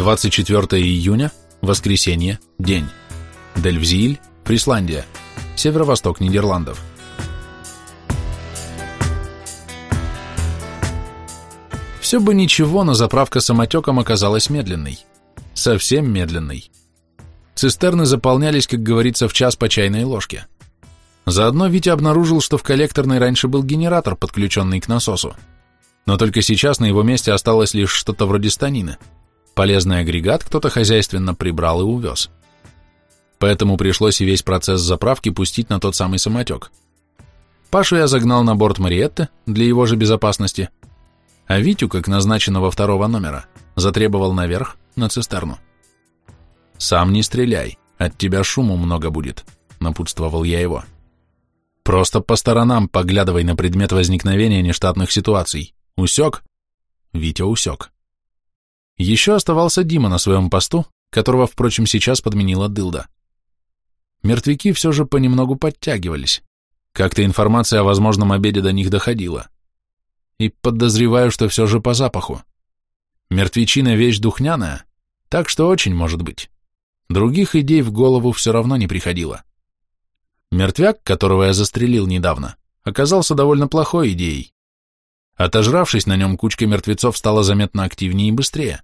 24 июня, воскресенье, день. Дельвзииль, Фрисландия, северо-восток Нидерландов. Все бы ничего, но заправка самотеком оказалась медленной. Совсем медленной. Цистерны заполнялись, как говорится, в час по чайной ложке. Заодно Витя обнаружил, что в коллекторной раньше был генератор, подключенный к насосу. Но только сейчас на его месте осталось лишь что-то вроде станины – Полезный агрегат кто-то хозяйственно прибрал и увез. Поэтому пришлось и весь процесс заправки пустить на тот самый самотек. Пашу я загнал на борт Мариетты для его же безопасности, а Витю, как назначенного второго номера, затребовал наверх, на цистерну. «Сам не стреляй, от тебя шуму много будет», — напутствовал я его. «Просто по сторонам поглядывай на предмет возникновения нештатных ситуаций. Усек?» Витя усек. Еще оставался Дима на своем посту, которого, впрочем, сейчас подменила Дылда. Мертвяки все же понемногу подтягивались. Как-то информация о возможном обеде до них доходила. И подозреваю, что все же по запаху. Мертвечина вещь духняная, так что очень может быть. Других идей в голову все равно не приходило. Мертвяк, которого я застрелил недавно, оказался довольно плохой идеей. Отожравшись на нем, кучка мертвецов стала заметно активнее и быстрее.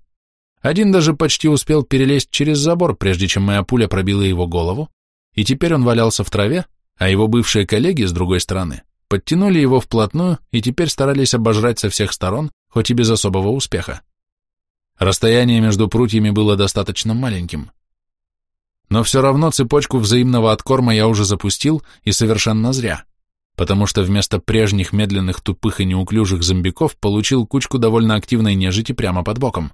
Один даже почти успел перелезть через забор, прежде чем моя пуля пробила его голову, и теперь он валялся в траве, а его бывшие коллеги с другой стороны подтянули его вплотную и теперь старались обожрать со всех сторон, хоть и без особого успеха. Расстояние между прутьями было достаточно маленьким. Но все равно цепочку взаимного откорма я уже запустил, и совершенно зря, потому что вместо прежних медленных, тупых и неуклюжих зомбиков получил кучку довольно активной нежити прямо под боком.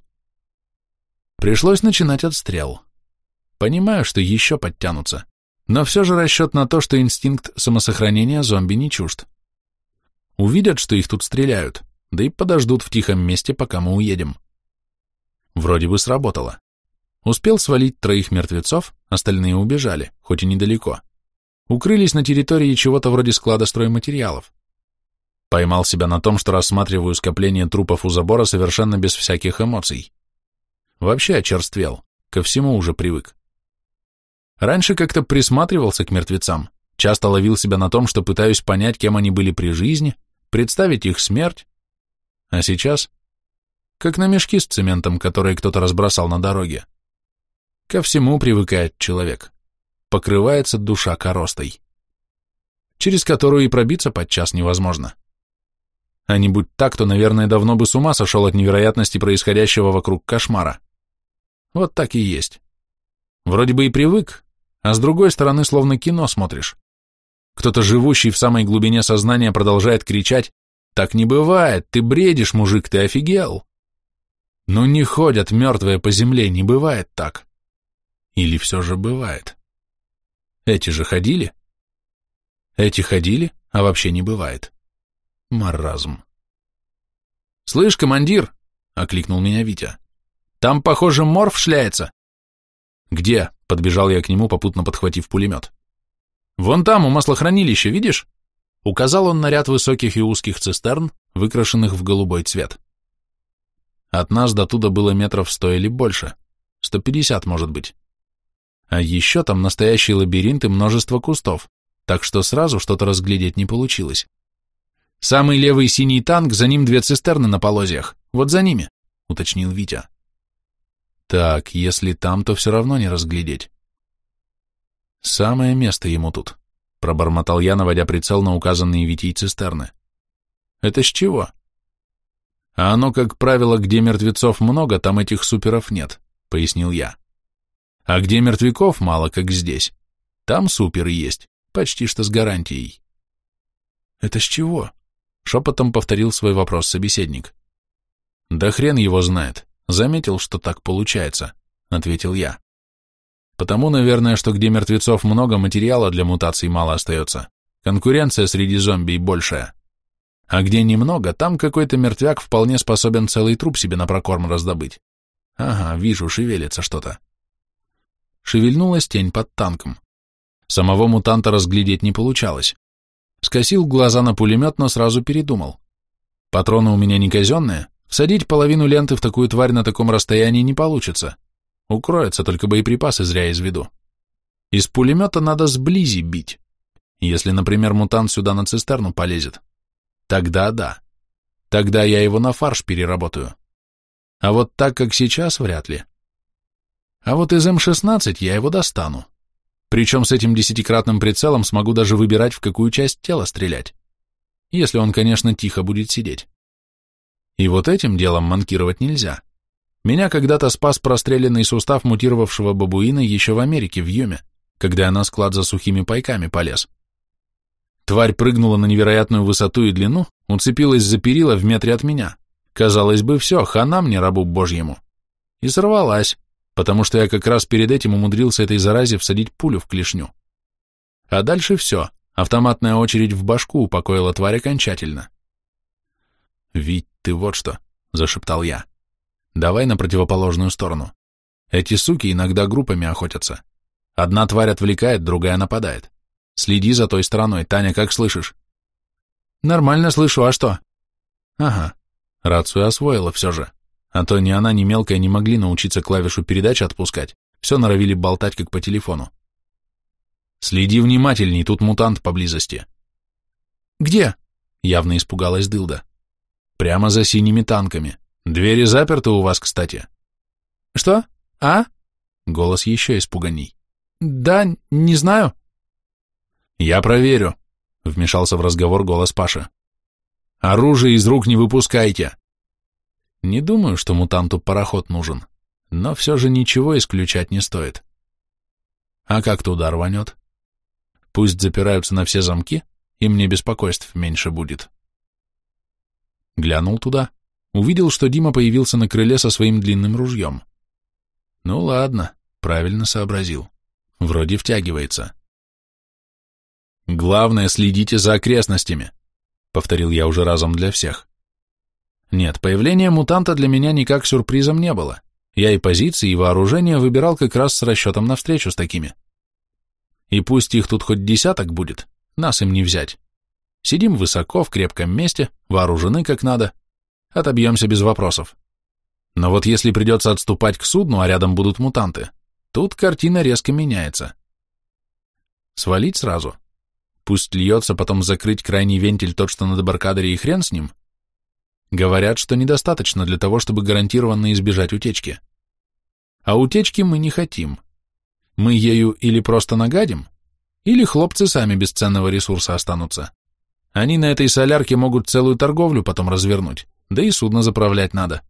Пришлось начинать отстрел. Понимаю, что еще подтянутся, но все же расчет на то, что инстинкт самосохранения зомби не чужд. Увидят, что их тут стреляют, да и подождут в тихом месте, пока мы уедем. Вроде бы сработало. Успел свалить троих мертвецов, остальные убежали, хоть и недалеко. Укрылись на территории чего-то вроде склада стройматериалов. Поймал себя на том, что рассматриваю скопление трупов у забора совершенно без всяких эмоций. Вообще очерствел, ко всему уже привык. Раньше как-то присматривался к мертвецам, часто ловил себя на том, что пытаюсь понять, кем они были при жизни, представить их смерть. А сейчас? Как на мешки с цементом, которые кто-то разбросал на дороге. Ко всему привыкает человек. Покрывается душа коростой, через которую и пробиться подчас невозможно. А не будь так, то, наверное, давно бы с ума сошел от невероятности происходящего вокруг кошмара. Вот так и есть. Вроде бы и привык, а с другой стороны словно кино смотришь. Кто-то, живущий в самой глубине сознания, продолжает кричать «Так не бывает, ты бредишь, мужик, ты офигел!» Но не ходят мертвые по земле, не бывает так. Или все же бывает? Эти же ходили? Эти ходили, а вообще не бывает. Маразм. «Слышь, командир!» — окликнул меня Витя. Там, похоже, морф шляется. Где? Подбежал я к нему, попутно подхватив пулемет. Вон там, у маслохранилища, видишь? Указал он на ряд высоких и узких цистерн, выкрашенных в голубой цвет. От нас до туда было метров сто или больше. Сто пятьдесят, может быть. А еще там настоящий лабиринт и множество кустов, так что сразу что-то разглядеть не получилось. Самый левый синий танк, за ним две цистерны на полозьях. Вот за ними, уточнил Витя. Так, если там, то все равно не разглядеть. Самое место ему тут, пробормотал я, наводя прицел на указанные Витей цистерны. Это с чего? А оно, как правило, где мертвецов много, там этих суперов нет, пояснил я. А где мертвяков мало, как здесь, там супер есть, почти что с гарантией. Это с чего? Шепотом повторил свой вопрос собеседник. Да хрен его знает. Заметил, что так получается, ответил я. Потому, наверное, что где мертвецов много, материала для мутаций мало остается. Конкуренция среди зомби большая. А где немного, там какой-то мертвяк вполне способен целый труп себе на прокорм раздобыть. Ага, вижу, шевелится что-то. Шевельнулась тень под танком. Самого мутанта разглядеть не получалось. Скосил глаза на пулемет, но сразу передумал. Патроны у меня не казенные, Всадить половину ленты в такую тварь на таком расстоянии не получится. Укроется, только боеприпасы зря из виду. Из пулемета надо сблизи бить. Если, например, мутант сюда на цистерну полезет. Тогда да. Тогда я его на фарш переработаю. А вот так, как сейчас, вряд ли. А вот из М-16 я его достану. Причем с этим десятикратным прицелом смогу даже выбирать, в какую часть тела стрелять. Если он, конечно, тихо будет сидеть. И вот этим делом манкировать нельзя. Меня когда-то спас простреленный сустав мутировавшего бабуина еще в Америке, в Юме, когда я на склад за сухими пайками полез. Тварь прыгнула на невероятную высоту и длину, уцепилась за перила в метре от меня. Казалось бы, все, хана мне, рабу божьему. И сорвалась, потому что я как раз перед этим умудрился этой заразе всадить пулю в клешню. А дальше все, автоматная очередь в башку упокоила тварь окончательно. «Вить, ты вот что», — зашептал я. «Давай на противоположную сторону. Эти суки иногда группами охотятся. Одна тварь отвлекает, другая нападает. Следи за той стороной. Таня, как слышишь?» «Нормально слышу, а что?» «Ага, рацию освоила все же. А то ни она, ни мелкая не могли научиться клавишу передачи отпускать, все норовили болтать, как по телефону. «Следи внимательней, тут мутант поблизости». «Где?» — явно испугалась Дылда. «Прямо за синими танками. Двери заперты у вас, кстати». «Что? А?» Голос еще испуганней. «Да, не знаю». «Я проверю», — вмешался в разговор голос Паши. «Оружие из рук не выпускайте. Не думаю, что мутанту пароход нужен, но все же ничего исключать не стоит. А как туда рванет? Пусть запираются на все замки, и мне беспокойств меньше будет. Глянул туда, увидел, что Дима появился на крыле со своим длинным ружьем. Ну ладно, правильно сообразил. Вроде втягивается. Главное, следите за окрестностями, повторил я уже разом для всех. Нет, появление мутанта для меня никак сюрпризом не было. Я и позиции, и вооружение выбирал как раз с расчетом на встречу с такими. И пусть их тут хоть десяток будет, нас им не взять. Сидим высоко, в крепком месте, вооружены как надо, отобьемся без вопросов. Но вот если придется отступать к судну, а рядом будут мутанты, тут картина резко меняется. Свалить сразу? Пусть льется, потом закрыть крайний вентиль тот, что на дебаркадере, и хрен с ним? Говорят, что недостаточно для того, чтобы гарантированно избежать утечки. А утечки мы не хотим. Мы ею или просто нагадим, или хлопцы сами без ценного ресурса останутся. Они на этой солярке могут целую торговлю потом развернуть, да и судно заправлять надо.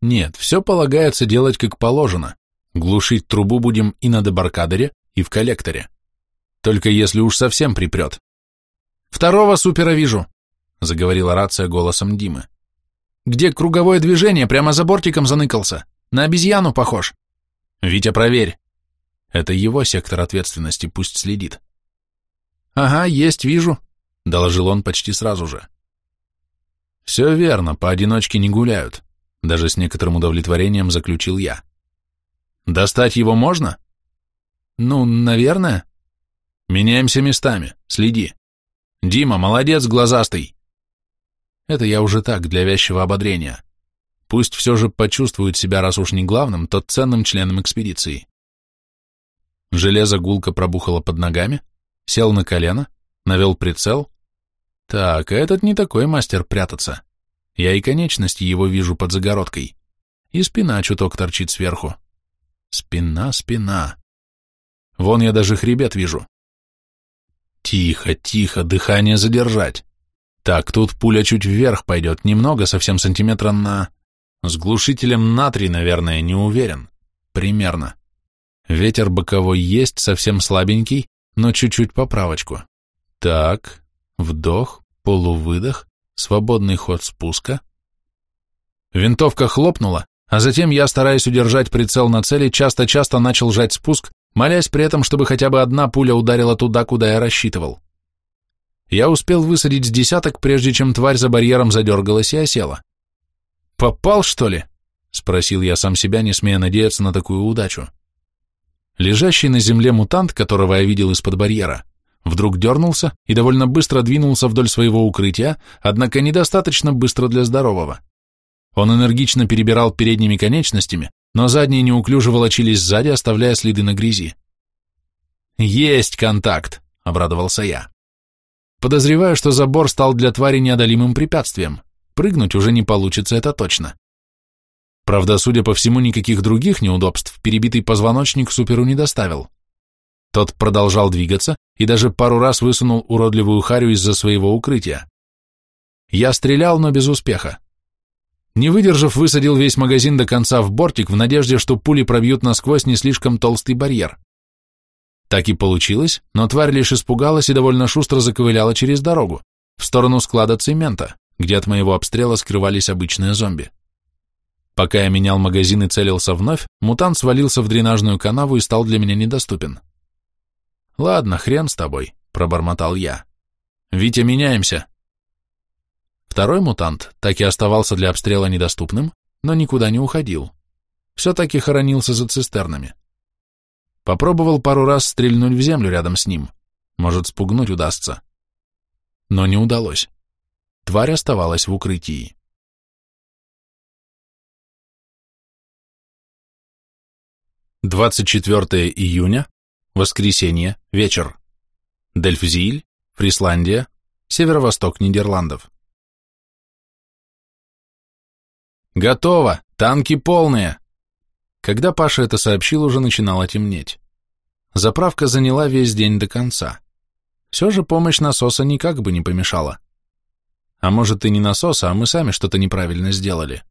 Нет, все полагается делать как положено. Глушить трубу будем и на дебаркадере, и в коллекторе. Только если уж совсем припрет. Второго супера вижу, — заговорила рация голосом Димы. «Где круговое движение, прямо за бортиком заныкался. На обезьяну похож». «Витя, проверь». Это его сектор ответственности, пусть следит. «Ага, есть, вижу», — доложил он почти сразу же. «Все верно, поодиночке не гуляют», — даже с некоторым удовлетворением заключил я. «Достать его можно?» «Ну, наверное». «Меняемся местами, следи. Дима, молодец, глазастый. Это я уже так, для вязчего ободрения. Пусть все же почувствует себя, раз уж не главным, то ценным членом экспедиции. Железо гулко пробухало под ногами, сел на колено, навел прицел. Так, этот не такой мастер прятаться. Я и конечности его вижу под загородкой. И спина чуток торчит сверху. Спина, спина. Вон я даже хребет вижу. Тихо, тихо, дыхание задержать. Так, тут пуля чуть вверх пойдет, немного, совсем сантиметра на... С глушителем натрий, наверное, не уверен. Примерно. Ветер боковой есть, совсем слабенький, но чуть-чуть поправочку. Так, вдох, полувыдох, свободный ход спуска. Винтовка хлопнула, а затем я, стараясь удержать прицел на цели, часто-часто начал жать спуск, молясь при этом, чтобы хотя бы одна пуля ударила туда, куда я рассчитывал. Я успел высадить с десяток, прежде чем тварь за барьером задергалась и осела. «Попал, что ли?» — спросил я сам себя, не смея надеяться на такую удачу. Лежащий на земле мутант, которого я видел из-под барьера, вдруг дернулся и довольно быстро двинулся вдоль своего укрытия, однако недостаточно быстро для здорового. Он энергично перебирал передними конечностями, но задние неуклюже волочились сзади, оставляя следы на грязи. «Есть контакт!» — обрадовался я. Подозреваю, что забор стал для твари неодолимым препятствием. Прыгнуть уже не получится, это точно. Правда, судя по всему, никаких других неудобств перебитый позвоночник суперу не доставил. Тот продолжал двигаться и даже пару раз высунул уродливую харю из-за своего укрытия. Я стрелял, но без успеха. Не выдержав, высадил весь магазин до конца в бортик в надежде, что пули пробьют насквозь не слишком толстый барьер. Так и получилось, но тварь лишь испугалась и довольно шустро заковыляла через дорогу, в сторону склада цемента, где от моего обстрела скрывались обычные зомби. Пока я менял магазин и целился вновь, мутант свалился в дренажную канаву и стал для меня недоступен. «Ладно, хрен с тобой», — пробормотал я. «Витя, меняемся». Второй мутант так и оставался для обстрела недоступным, но никуда не уходил. Все-таки хоронился за цистернами. Попробовал пару раз стрельнуть в землю рядом с ним. Может, спугнуть удастся. Но не удалось. Тварь оставалась в укрытии. Двадцать четвертое июня, воскресенье, вечер. Дельфзиль, Фрисландия, северо-восток Нидерландов. «Готово! Танки полные!» Когда Паша это сообщил, уже начинало темнеть. Заправка заняла весь день до конца. Все же помощь насоса никак бы не помешала. А может и не насоса, а мы сами что-то неправильно сделали.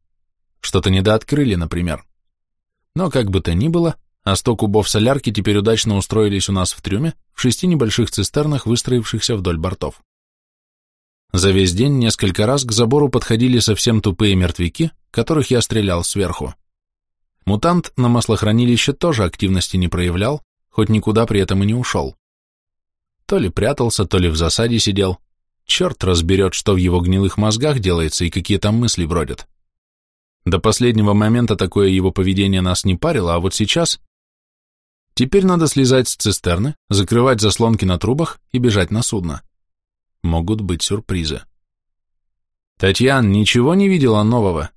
Что-то недооткрыли, например. Но как бы то ни было, а сто кубов солярки теперь удачно устроились у нас в трюме, в шести небольших цистернах, выстроившихся вдоль бортов. За весь день несколько раз к забору подходили совсем тупые мертвяки, которых я стрелял сверху. Мутант на маслохранилище тоже активности не проявлял, хоть никуда при этом и не ушел. То ли прятался, то ли в засаде сидел. Черт разберет, что в его гнилых мозгах делается и какие там мысли бродят. До последнего момента такое его поведение нас не парило, а вот сейчас... Теперь надо слезать с цистерны, закрывать заслонки на трубах и бежать на судно. Могут быть сюрпризы. Татьян ничего не видела нового?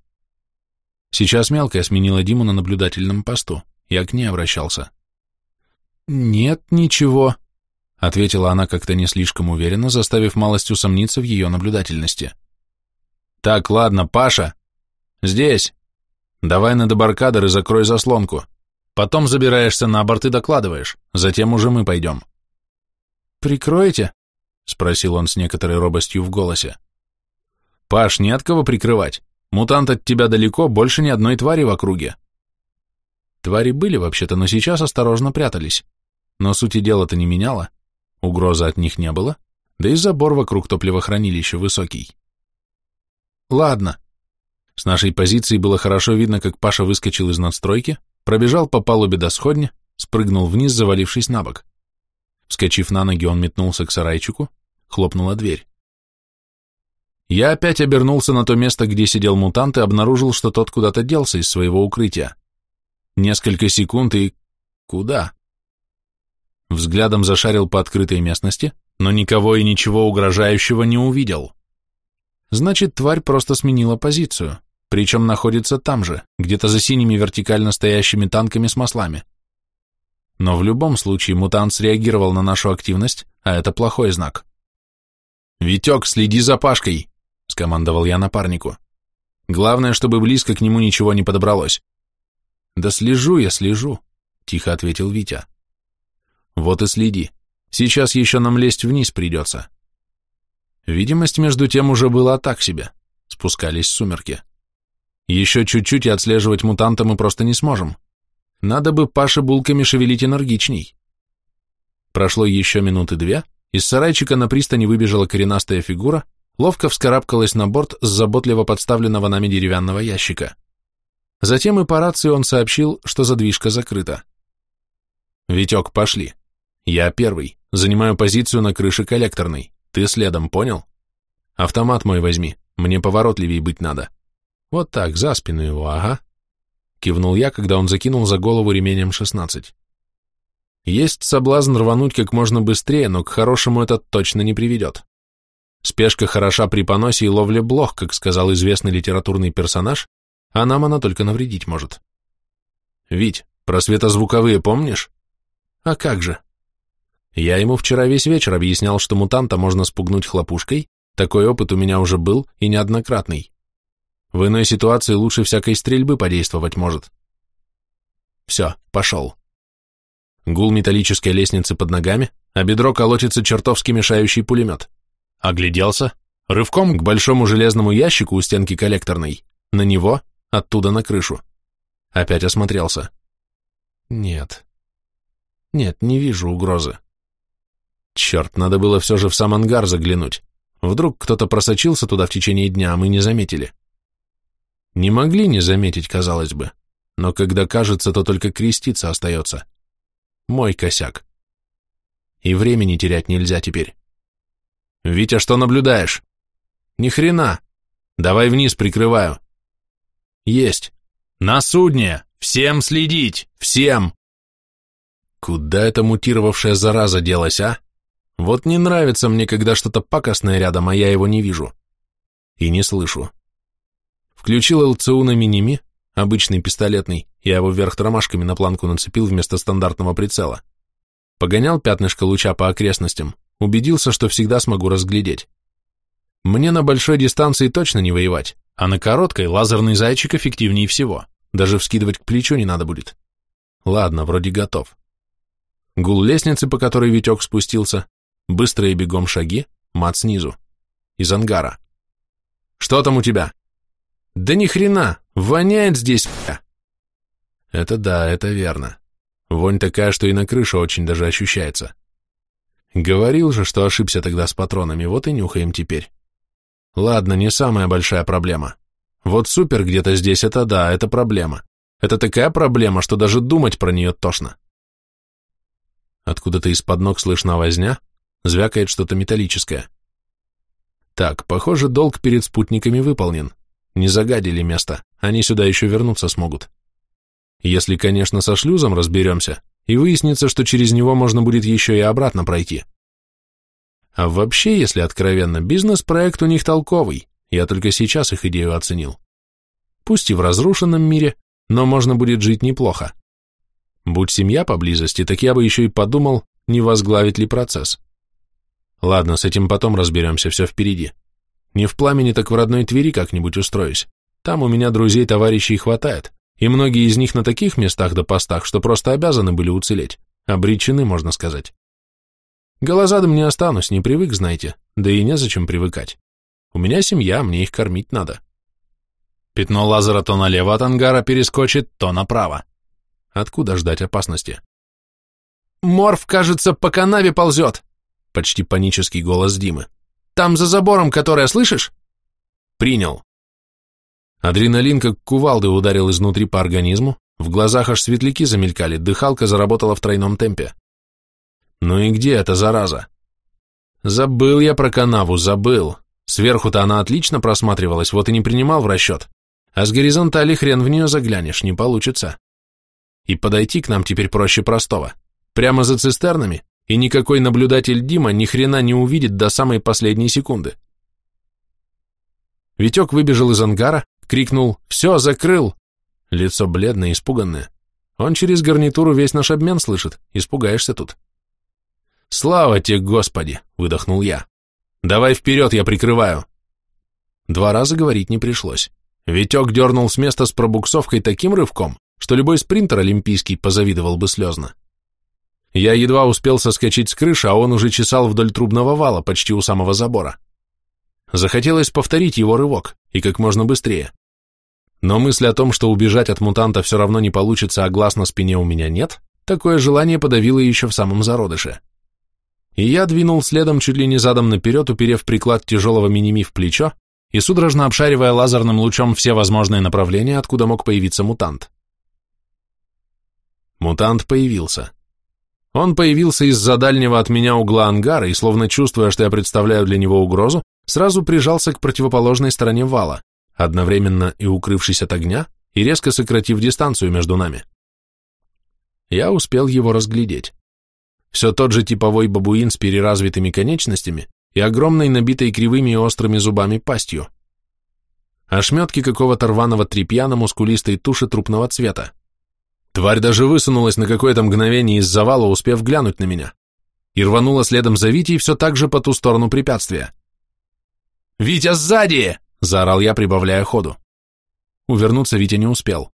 Сейчас мелкая сменила Диму на наблюдательном посту. Я к ней обращался. «Нет, ничего», — ответила она как-то не слишком уверенно, заставив малость усомниться в ее наблюдательности. «Так, ладно, Паша. Здесь. Давай на дебаркадер и закрой заслонку. Потом забираешься на борт и докладываешь. Затем уже мы пойдем». «Прикроете?» — спросил он с некоторой робостью в голосе. «Паш, не от кого прикрывать. Мутант от тебя далеко, больше ни одной твари в округе. Твари были вообще-то, но сейчас осторожно прятались. Но сути дела-то не меняло. Угрозы от них не было, да и забор вокруг топливохранилища высокий. Ладно. С нашей позиции было хорошо видно, как Паша выскочил из надстройки, пробежал по палубе до сходня, спрыгнул вниз, завалившись на бок. Вскочив на ноги, он метнулся к сарайчику, хлопнула дверь. Я опять обернулся на то место, где сидел мутант, и обнаружил, что тот куда-то делся из своего укрытия. Несколько секунд и... куда? Взглядом зашарил по открытой местности, но никого и ничего угрожающего не увидел. Значит, тварь просто сменила позицию, причем находится там же, где-то за синими вертикально стоящими танками с маслами. Но в любом случае мутант среагировал на нашу активность, а это плохой знак. «Витек, следи за Пашкой!» — скомандовал я напарнику. «Главное, чтобы близко к нему ничего не подобралось». «Да слежу я, слежу», — тихо ответил Витя. «Вот и следи. Сейчас еще нам лезть вниз придется». Видимость между тем уже была так себе. Спускались сумерки. Еще чуть-чуть и отслеживать мутанта мы просто не сможем. Надо бы Паше булками шевелить энергичней. Прошло еще минуты две, из сарайчика на пристани выбежала коренастая фигура, ловко вскарабкалась на борт с заботливо подставленного нами деревянного ящика. Затем и по рации он сообщил, что задвижка закрыта. «Витек, пошли. Я первый. Занимаю позицию на крыше коллекторной. Ты следом, понял? Автомат мой возьми. Мне поворотливей быть надо. Вот так, за спину его, ага». Кивнул я, когда он закинул за голову ременем 16. Есть соблазн рвануть как можно быстрее, но к хорошему это точно не приведет. Спешка хороша при поносе и ловле блох, как сказал известный литературный персонаж, а нам она только навредить может. Вить, про светозвуковые помнишь? А как же? Я ему вчера весь вечер объяснял, что мутанта можно спугнуть хлопушкой, такой опыт у меня уже был и неоднократный. В иной ситуации лучше всякой стрельбы подействовать может. Все, пошел. Гул металлической лестницы под ногами, а бедро колотится чертовски мешающий пулемет. Огляделся, рывком к большому железному ящику у стенки коллекторной, на него, оттуда на крышу. Опять осмотрелся. Нет. Нет, не вижу угрозы. Черт, надо было все же в сам ангар заглянуть. Вдруг кто-то просочился туда в течение дня, а мы не заметили. Не могли не заметить, казалось бы, но когда кажется, то только креститься остается. Мой косяк. И времени терять нельзя теперь. Витя, что наблюдаешь? Ни хрена. Давай вниз прикрываю. Есть. На судне! Всем следить! Всем! Куда эта мутировавшая зараза делась, а? Вот не нравится мне, когда что-то пакостное рядом, а я его не вижу. И не слышу. Включил ЛЦУ на миними, обычный пистолетный, я его вверх тормашками на планку нацепил вместо стандартного прицела. Погонял пятнышко луча по окрестностям, убедился, что всегда смогу разглядеть. Мне на большой дистанции точно не воевать, а на короткой лазерный зайчик эффективнее всего, даже вскидывать к плечу не надо будет. Ладно, вроде готов. Гул лестницы, по которой Витек спустился, быстрые бегом шаги, мат снизу, из ангара. «Что там у тебя?» Да ни хрена, воняет здесь, Это да, это верно. Вонь такая, что и на крыше очень даже ощущается. Говорил же, что ошибся тогда с патронами, вот и нюхаем теперь. Ладно, не самая большая проблема. Вот супер где-то здесь, это да, это проблема. Это такая проблема, что даже думать про нее тошно. Откуда-то из-под ног слышна возня, звякает что-то металлическое. Так, похоже, долг перед спутниками выполнен. Не загадили место, они сюда еще вернуться смогут. Если, конечно, со шлюзом разберемся, и выяснится, что через него можно будет еще и обратно пройти. А вообще, если откровенно, бизнес-проект у них толковый, я только сейчас их идею оценил. Пусть и в разрушенном мире, но можно будет жить неплохо. Будь семья поблизости, так я бы еще и подумал, не возглавить ли процесс. Ладно, с этим потом разберемся, все впереди. Не в пламени, так в родной Твери как-нибудь устроюсь. Там у меня друзей-товарищей хватает, и многие из них на таких местах да постах, что просто обязаны были уцелеть. Обречены, можно сказать. Голозадом не останусь, не привык, знаете, да и незачем привыкать. У меня семья, мне их кормить надо. Пятно лазера то налево от ангара перескочит, то направо. Откуда ждать опасности? «Морф, кажется, по канаве ползет!» Почти панический голос Димы. Там за забором, которое, слышишь? Принял. Адреналин как кувалды ударил изнутри по организму, в глазах аж светляки замелькали, дыхалка заработала в тройном темпе. Ну и где эта зараза? Забыл я про канаву, забыл. Сверху-то она отлично просматривалась, вот и не принимал в расчет. А с горизонтали хрен в нее заглянешь, не получится. И подойти к нам теперь проще простого. Прямо за цистернами, и никакой наблюдатель Дима ни хрена не увидит до самой последней секунды. Витек выбежал из ангара, крикнул «Все, закрыл!» Лицо бледное, испуганное. Он через гарнитуру весь наш обмен слышит, испугаешься тут. «Слава тебе, Господи!» — выдохнул я. «Давай вперед, я прикрываю!» Два раза говорить не пришлось. Витек дернул с места с пробуксовкой таким рывком, что любой спринтер олимпийский позавидовал бы слезно. Я едва успел соскочить с крыши, а он уже чесал вдоль трубного вала, почти у самого забора. Захотелось повторить его рывок, и как можно быстрее. Но мысль о том, что убежать от мутанта все равно не получится, а глаз на спине у меня нет, такое желание подавило еще в самом зародыше. И я двинул следом чуть ли не задом наперед, уперев приклад тяжелого миними в плечо и судорожно обшаривая лазерным лучом все возможные направления, откуда мог появиться мутант. Мутант появился. Он появился из-за дальнего от меня угла ангара и, словно чувствуя, что я представляю для него угрозу, сразу прижался к противоположной стороне вала, одновременно и укрывшись от огня, и резко сократив дистанцию между нами. Я успел его разглядеть. Все тот же типовой бабуин с переразвитыми конечностями и огромной набитой кривыми и острыми зубами пастью. ошметки какого-то рваного тряпья на мускулистой туше трупного цвета. Тварь даже высунулась на какое-то мгновение из завала, успев глянуть на меня, и рванула следом за Витей все так же по ту сторону препятствия. «Витя, сзади!» — заорал я, прибавляя ходу. Увернуться Витя не успел.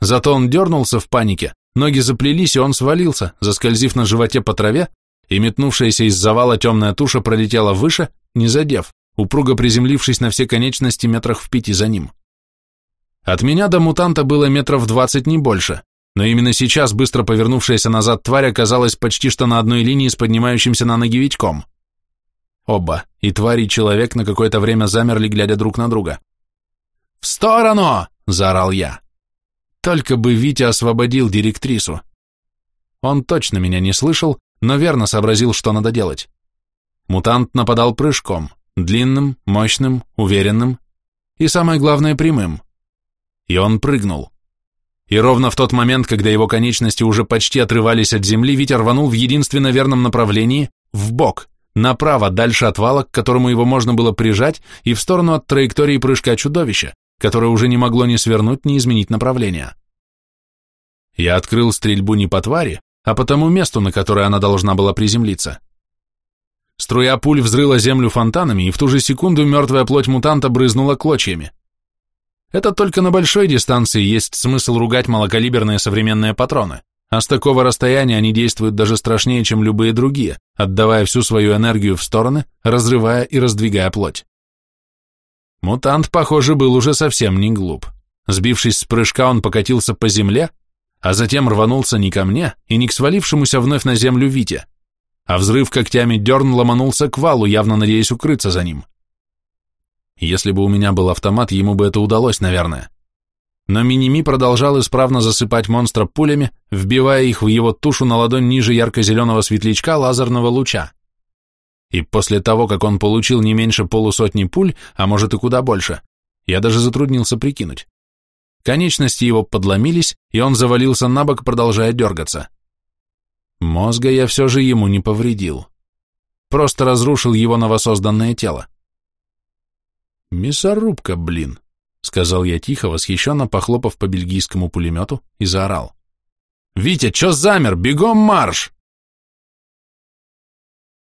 Зато он дернулся в панике, ноги заплелись, и он свалился, заскользив на животе по траве, и метнувшаяся из завала темная туша пролетела выше, не задев, упруго приземлившись на все конечности метрах в пяти за ним. От меня до мутанта было метров двадцать, не больше, но именно сейчас быстро повернувшаяся назад тварь оказалась почти что на одной линии с поднимающимся на ноги Витьком. Оба, и тварь, и человек на какое-то время замерли, глядя друг на друга. «В сторону!» — заорал я. Только бы Витя освободил директрису. Он точно меня не слышал, но верно сообразил, что надо делать. Мутант нападал прыжком, длинным, мощным, уверенным и, самое главное, прямым. И он прыгнул. И ровно в тот момент, когда его конечности уже почти отрывались от земли, Витя рванул в единственно верном направлении, в бок, направо, дальше от вала, к которому его можно было прижать, и в сторону от траектории прыжка чудовища, которое уже не могло ни свернуть, ни изменить направление. Я открыл стрельбу не по твари, а по тому месту, на которое она должна была приземлиться. Струя пуль взрыла землю фонтанами, и в ту же секунду мертвая плоть мутанта брызнула клочьями. Это только на большой дистанции есть смысл ругать малокалиберные современные патроны, а с такого расстояния они действуют даже страшнее, чем любые другие, отдавая всю свою энергию в стороны, разрывая и раздвигая плоть. Мутант, похоже, был уже совсем не глуп. Сбившись с прыжка, он покатился по земле, а затем рванулся не ко мне и не к свалившемуся вновь на землю Вите, а взрыв когтями дерн ломанулся к валу, явно надеясь укрыться за ним. Если бы у меня был автомат, ему бы это удалось, наверное. Но Миними продолжал исправно засыпать монстра пулями, вбивая их в его тушу на ладонь ниже ярко-зеленого светлячка лазерного луча и после того, как он получил не меньше полусотни пуль, а может и куда больше, я даже затруднился прикинуть. Конечности его подломились, и он завалился на бок, продолжая дергаться. Мозга я все же ему не повредил. Просто разрушил его новосозданное тело. «Мясорубка, блин», — сказал я тихо, восхищенно похлопав по бельгийскому пулемету, и заорал. «Витя, чё замер? Бегом марш!»